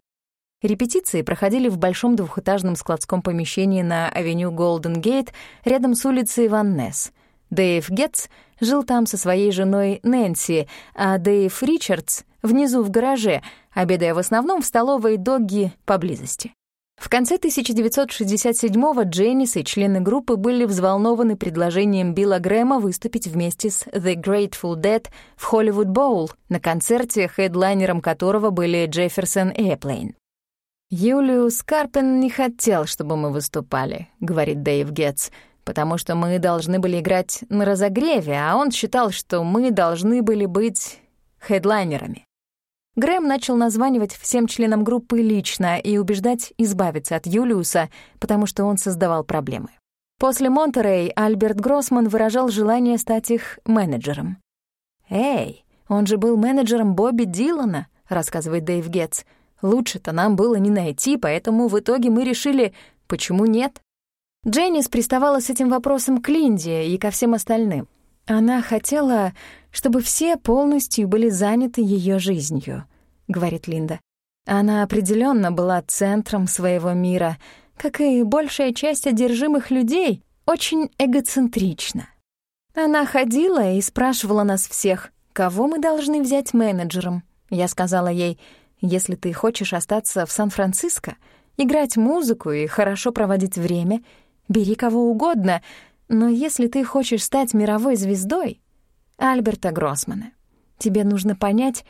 Репетиции проходили в большом двухэтажном складском помещении на авеню Голден Гейт рядом с улицей Ван Несс. Дэйв Гетц жил там со своей женой Нэнси, а Дэйв Ричардс — внизу в гараже, обедая в основном в столовой Догги поблизости. В конце 1967-го Дженнис и члены группы были взволнованы предложением Билла Грэма выступить вместе с The Grateful Dead в Холливуд Боул, на концерте, хедлайнером которого были Джефферсон и Эплейн. «Юлиус Карпен не хотел, чтобы мы выступали», — говорит Дэйв Гетц, потому что мы должны были играть на разогреве, а он считал, что мы должны были быть хедлайнерами. Грэм начал названивать всем членам группы лично и убеждать избавиться от Юлиуса, потому что он создавал проблемы. После Монтерей Альберт Гроссман выражал желание стать их менеджером. «Эй, он же был менеджером Бобби Дилана», — рассказывает Дэйв Гетц. «Лучше-то нам было не найти, поэтому в итоге мы решили, почему нет?» Дженнис приставала с этим вопросом к Линде и ко всем остальным. Она хотела, чтобы все полностью были заняты ее жизнью, говорит Линда. Она определенно была центром своего мира, как и большая часть одержимых людей, очень эгоцентрична. Она ходила и спрашивала нас всех, кого мы должны взять менеджером. Я сказала ей, если ты хочешь остаться в Сан-Франциско, играть музыку и хорошо проводить время, бери кого угодно, но если ты хочешь стать мировой звездой, Альберта Гроссмана, тебе нужно понять,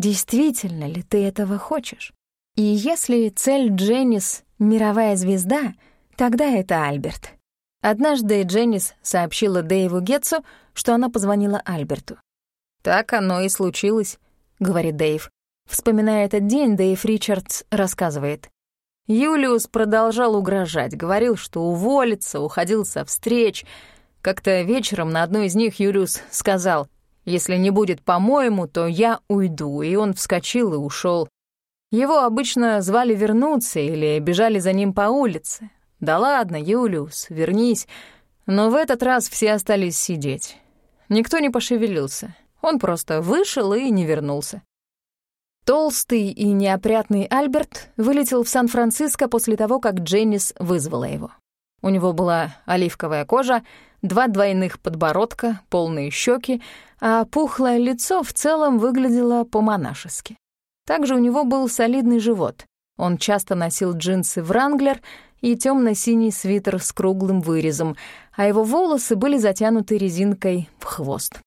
действительно ли ты этого хочешь. И если цель Дженнис — мировая звезда, тогда это Альберт. Однажды Дженнис сообщила Дэйву Гетцу, что она позвонила Альберту. «Так оно и случилось», — говорит Дэйв. Вспоминая этот день, Дэйв Ричардс рассказывает. Юлиус продолжал угрожать, говорил, что уволится, уходил со встреч. Как-то вечером на одной из них Юлиус сказал, «Если не будет по-моему, то я уйду», и он вскочил и ушел. Его обычно звали вернуться или бежали за ним по улице. «Да ладно, Юлиус, вернись». Но в этот раз все остались сидеть. Никто не пошевелился. Он просто вышел и не вернулся. Толстый и неопрятный Альберт вылетел в Сан-Франциско после того, как Дженнис вызвала его. У него была оливковая кожа, два двойных подбородка, полные щеки, а пухлое лицо в целом выглядело по-монашески. Также у него был солидный живот. Он часто носил джинсы «Вранглер» и темно синий свитер с круглым вырезом, а его волосы были затянуты резинкой в хвост.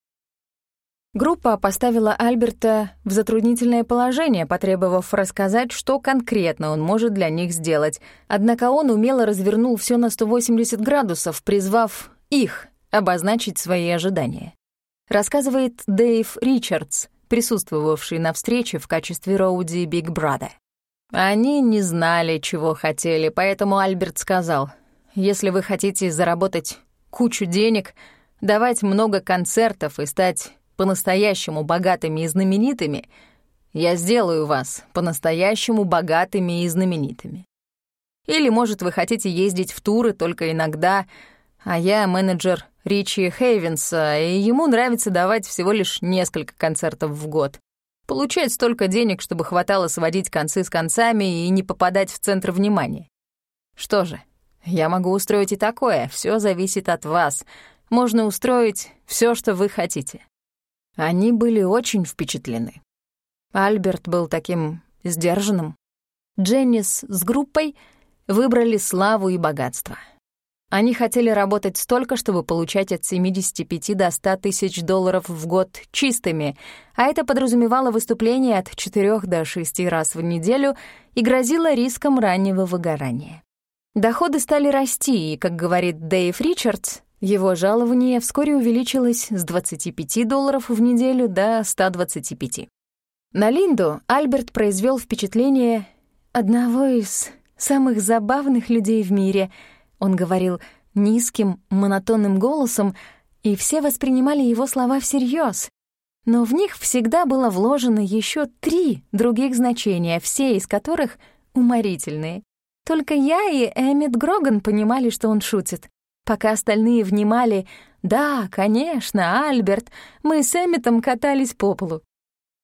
Группа поставила Альберта в затруднительное положение, потребовав рассказать, что конкретно он может для них сделать. Однако он умело развернул все на 180 градусов, призвав их обозначить свои ожидания. Рассказывает Дэйв Ричардс, присутствовавший на встрече в качестве Роуди Биг Брада. Они не знали, чего хотели, поэтому Альберт сказал, «Если вы хотите заработать кучу денег, давать много концертов и стать по-настоящему богатыми и знаменитыми, я сделаю вас по-настоящему богатыми и знаменитыми. Или, может, вы хотите ездить в туры только иногда, а я менеджер Ричи Хейвенса, и ему нравится давать всего лишь несколько концертов в год. Получать столько денег, чтобы хватало сводить концы с концами и не попадать в центр внимания. Что же, я могу устроить и такое, все зависит от вас. Можно устроить все, что вы хотите. Они были очень впечатлены. Альберт был таким сдержанным. Дженнис с группой выбрали славу и богатство — они хотели работать столько, чтобы получать от 75 до 100 тысяч долларов в год чистыми, а это подразумевало выступление от 4 до 6 раз в неделю и грозило риском раннего выгорания. Доходы стали расти, и, как говорит Дэйв Ричардс, его жалование вскоре увеличилось с 25 долларов в неделю до 125. На Линду Альберт произвел впечатление одного из самых забавных людей в мире — он говорил низким, монотонным голосом, и все воспринимали его слова всерьез. Но в них всегда было вложено еще три других значения, все из которых уморительные. Только я и Эммит Гроган понимали, что он шутит. Пока остальные внимали «Да, конечно, Альберт, мы с Эммитом катались по полу».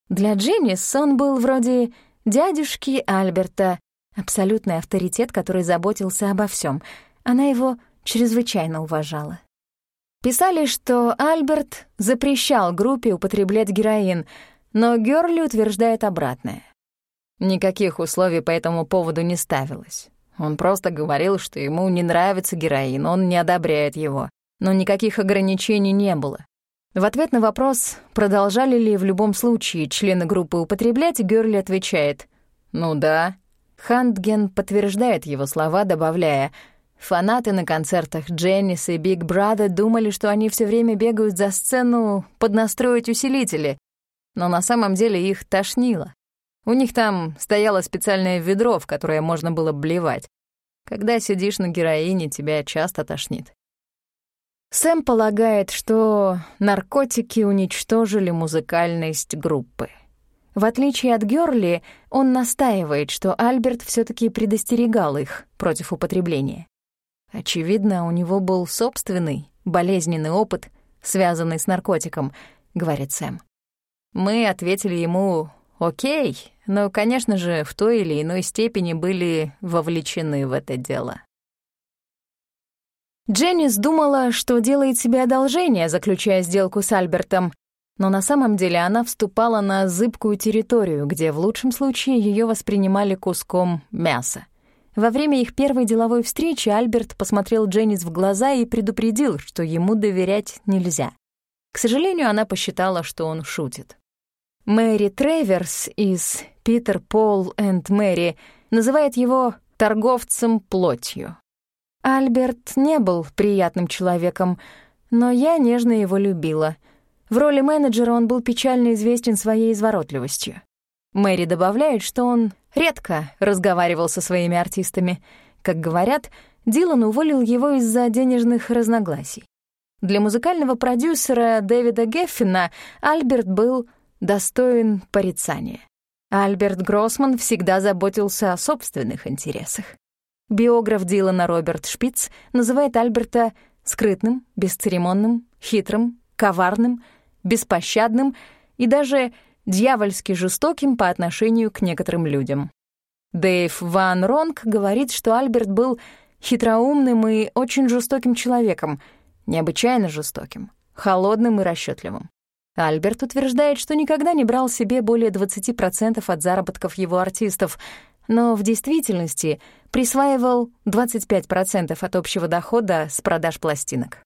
Для Дженнис он был вроде дядюшки Альберта, абсолютный авторитет, который заботился обо всем — она его чрезвычайно уважала. Писали, что Альберт запрещал группе употреблять героин, но Гёрли утверждает обратное. Никаких условий по этому поводу не ставилось. Он просто говорил, что ему не нравится героин, он не одобряет его, но никаких ограничений не было. В ответ на вопрос, продолжали ли в любом случае члены группы употреблять, Гёрли отвечает «Ну да». Хантген подтверждает его слова, добавляя — Фанаты на концертах Дженнис и Биг Брада думали, что они все время бегают за сцену поднастроить усилители, но на самом деле их тошнило. У них там стояло специальное ведро, в которое можно было блевать. Когда сидишь на героине, тебя часто тошнит. Сэм полагает, что наркотики уничтожили музыкальность группы. В отличие от Гёрли, он настаивает, что Альберт все таки предостерегал их против употребления. Очевидно, у него был собственный болезненный опыт, связанный с наркотиком, говорит Сэм. Мы ответили ему «Окей», но, конечно же, в той или иной степени были вовлечены в это дело. Дженнис думала, что делает себе одолжение, заключая сделку с Альбертом, но на самом деле она вступала на зыбкую территорию, где в лучшем случае ее воспринимали куском мяса. Во время их первой деловой встречи Альберт посмотрел Дженнис в глаза и предупредил, что ему доверять нельзя. К сожалению, она посчитала, что он шутит. Мэри Треверс из «Питер, Пол энд Мэри» называет его «торговцем плотью». Альберт не был приятным человеком, но я нежно его любила. В роли менеджера он был печально известен своей изворотливостью. Мэри добавляет, что он редко разговаривал со своими артистами. Как говорят, Дилан уволил его из-за денежных разногласий. Для музыкального продюсера Дэвида Геффина Альберт был достоин порицания. Альберт Гроссман всегда заботился о собственных интересах. Биограф Дилана Роберт Шпиц называет Альберта скрытным, бесцеремонным, хитрым, коварным, беспощадным и даже дьявольски жестоким по отношению к некоторым людям. Дэйв Ван Ронг говорит, что Альберт был хитроумным и очень жестоким человеком, необычайно жестоким, холодным и расчетливым. Альберт утверждает, что никогда не брал себе более 20% от заработков его артистов, но в действительности присваивал 25% от общего дохода с продаж пластинок.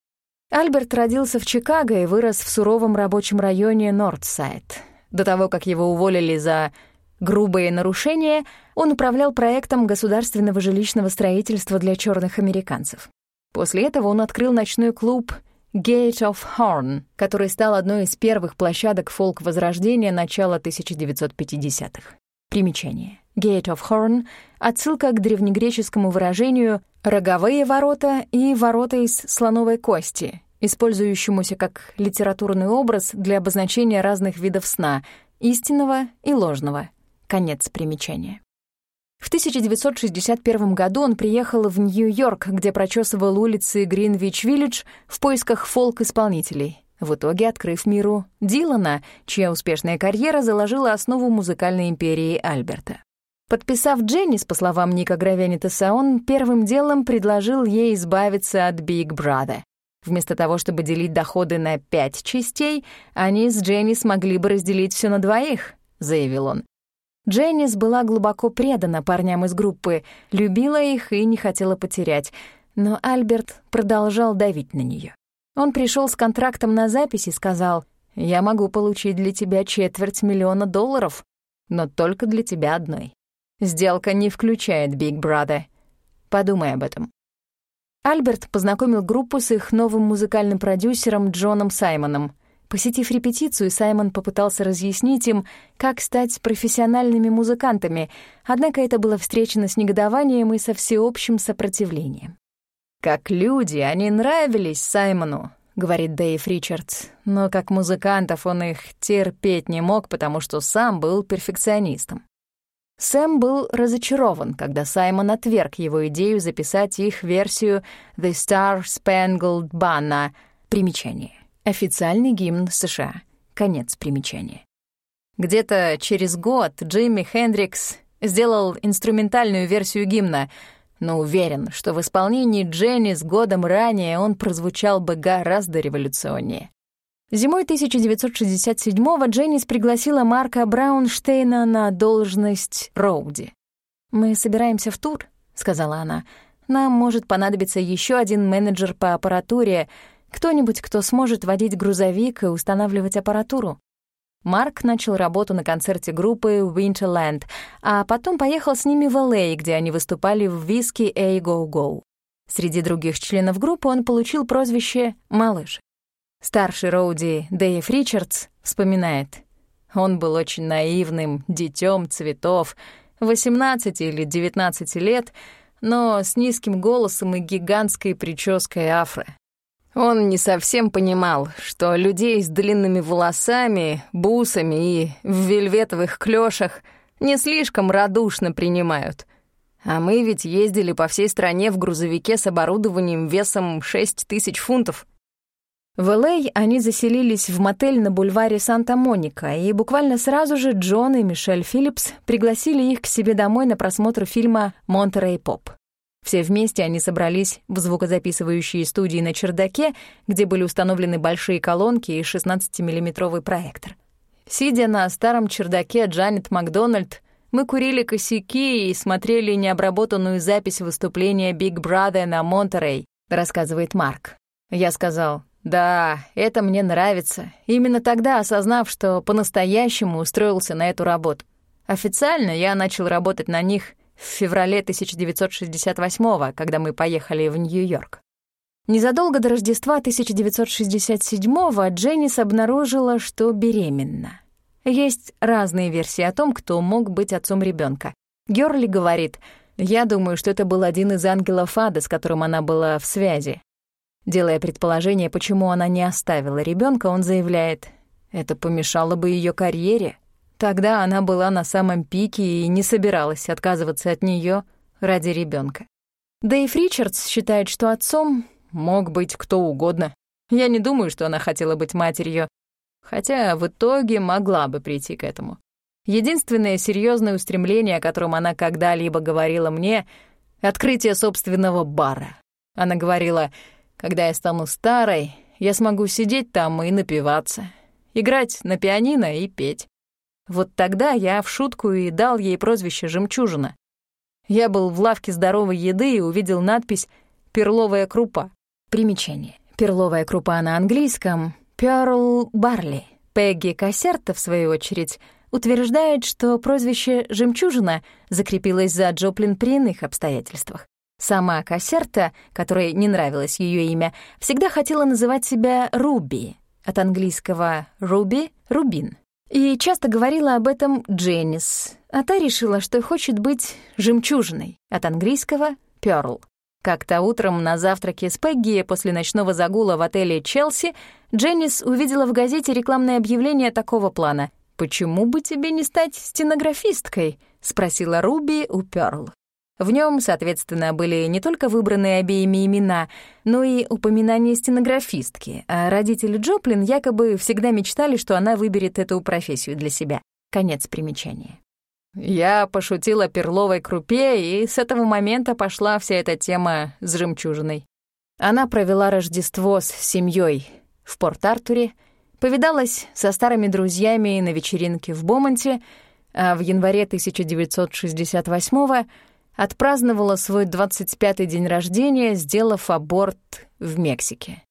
Альберт родился в Чикаго и вырос в суровом рабочем районе Нордсайд. До того, как его уволили за грубые нарушения, он управлял проектом государственного жилищного строительства для черных американцев. После этого он открыл ночной клуб Gate of Horn, который стал одной из первых площадок фолк-возрождения начала 1950-х. Примечание. Gate of Horn — отсылка к древнегреческому выражению «роговые ворота» и «ворота из слоновой кости», использующемуся как литературный образ для обозначения разных видов сна истинного и ложного. Конец примечания. В 1961 году он приехал в Нью-Йорк, где прочесывал улицы Гринвич-Виллидж в поисках фолк-исполнителей, в итоге открыв миру Дилана, чья успешная карьера заложила основу музыкальной империи Альберта. Подписав Дженнис, по словам Ника Гравенитеса, он первым делом предложил ей избавиться от Биг Брада. Вместо того, чтобы делить доходы на пять частей, они с Дженни смогли бы разделить все на двоих, заявил он. Дженнис была глубоко предана парням из группы, любила их и не хотела потерять, но Альберт продолжал давить на нее. Он пришел с контрактом на запись и сказал, «Я могу получить для тебя четверть миллиона долларов, но только для тебя одной. Сделка не включает Big Brother. Подумай об этом». Альберт познакомил группу с их новым музыкальным продюсером Джоном Саймоном — Посетив репетицию, Саймон попытался разъяснить им, как стать профессиональными музыкантами, однако это было встречено с негодованием и со всеобщим сопротивлением. «Как люди, они нравились Саймону», — говорит Дэйв Ричардс, но как музыкантов он их терпеть не мог, потому что сам был перфекционистом. Сэм был разочарован, когда Саймон отверг его идею записать их версию «The Star Spangled Banner» примечание. Официальный гимн США. Конец примечания. Где-то через год Джимми Хендрикс сделал инструментальную версию гимна, но уверен, что в исполнении Дженни с годом ранее он прозвучал бы гораздо революционнее. Зимой 1967-го Дженнис пригласила Марка Браунштейна на должность Роуди. «Мы собираемся в тур», — сказала она. «Нам может понадобиться еще один менеджер по аппаратуре, кто-нибудь, кто сможет водить грузовик и устанавливать аппаратуру. Марк начал работу на концерте группы Winterland, а потом поехал с ними в Л.А., где они выступали в «Виски Эй Go Go». Среди других членов группы он получил прозвище «Малыш». Старший Роуди Дэйв Ричардс вспоминает. Он был очень наивным, детем цветов, 18 или 19 лет, но с низким голосом и гигантской прической афро. Он не совсем понимал, что людей с длинными волосами, бусами и в вельветовых клёшах не слишком радушно принимают. А мы ведь ездили по всей стране в грузовике с оборудованием весом 6 тысяч фунтов. В Л.А. они заселились в мотель на бульваре Санта-Моника, и буквально сразу же Джон и Мишель Филлипс пригласили их к себе домой на просмотр фильма «Монтерей Поп». Все вместе они собрались в звукозаписывающей студии на чердаке, где были установлены большие колонки и 16-миллиметровый проектор. Сидя на старом чердаке Джанет Макдональд, мы курили косяки и смотрели необработанную запись выступления Big Brother на Монтерей, рассказывает Марк. Я сказал, да, это мне нравится. Именно тогда осознав, что по-настоящему устроился на эту работу. Официально я начал работать на них в феврале 1968 когда мы поехали в Нью-Йорк. Незадолго до Рождества 1967-го Дженнис обнаружила, что беременна. Есть разные версии о том, кто мог быть отцом ребенка. Гёрли говорит, «Я думаю, что это был один из ангелов ада, с которым она была в связи». Делая предположение, почему она не оставила ребенка, он заявляет, «Это помешало бы ее карьере». Тогда она была на самом пике и не собиралась отказываться от нее ради ребенка. Дэйв Ричардс считает, что отцом мог быть кто угодно. Я не думаю, что она хотела быть матерью, хотя в итоге могла бы прийти к этому. Единственное серьезное устремление, о котором она когда-либо говорила мне — открытие собственного бара. Она говорила, когда я стану старой, я смогу сидеть там и напиваться, играть на пианино и петь. Вот тогда я в шутку и дал ей прозвище «Жемчужина». Я был в лавке здоровой еды и увидел надпись «Перловая крупа». Примечание. Перловая крупа на английском «Pearl Barley». Пегги Кассерта, в свою очередь, утверждает, что прозвище «Жемчужина» закрепилось за Джоплин при иных обстоятельствах. Сама Кассерта, которой не нравилось ее имя, всегда хотела называть себя Руби, от английского «руби» — «рубин». И часто говорила об этом Дженнис, а та решила, что хочет быть жемчужиной, от английского «pearl». Как-то утром на завтраке с Пегги после ночного загула в отеле «Челси» Дженнис увидела в газете рекламное объявление такого плана. «Почему бы тебе не стать стенографисткой?» — спросила Руби у Пёрл. В нем, соответственно, были не только выбранные обеими имена, но и упоминание стенографистки, а родители Джоплин якобы всегда мечтали, что она выберет эту профессию для себя. Конец примечания. Я пошутила перловой крупе, и с этого момента пошла вся эта тема с жемчужиной. Она провела Рождество с семьей в Порт-Артуре, повидалась со старыми друзьями на вечеринке в Бомонте, а в январе 1968-го отпраздновала свой 25-й день рождения, сделав аборт в Мексике.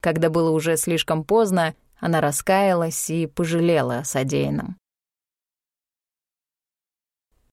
Когда было уже слишком поздно, она раскаялась и пожалела о содеянном.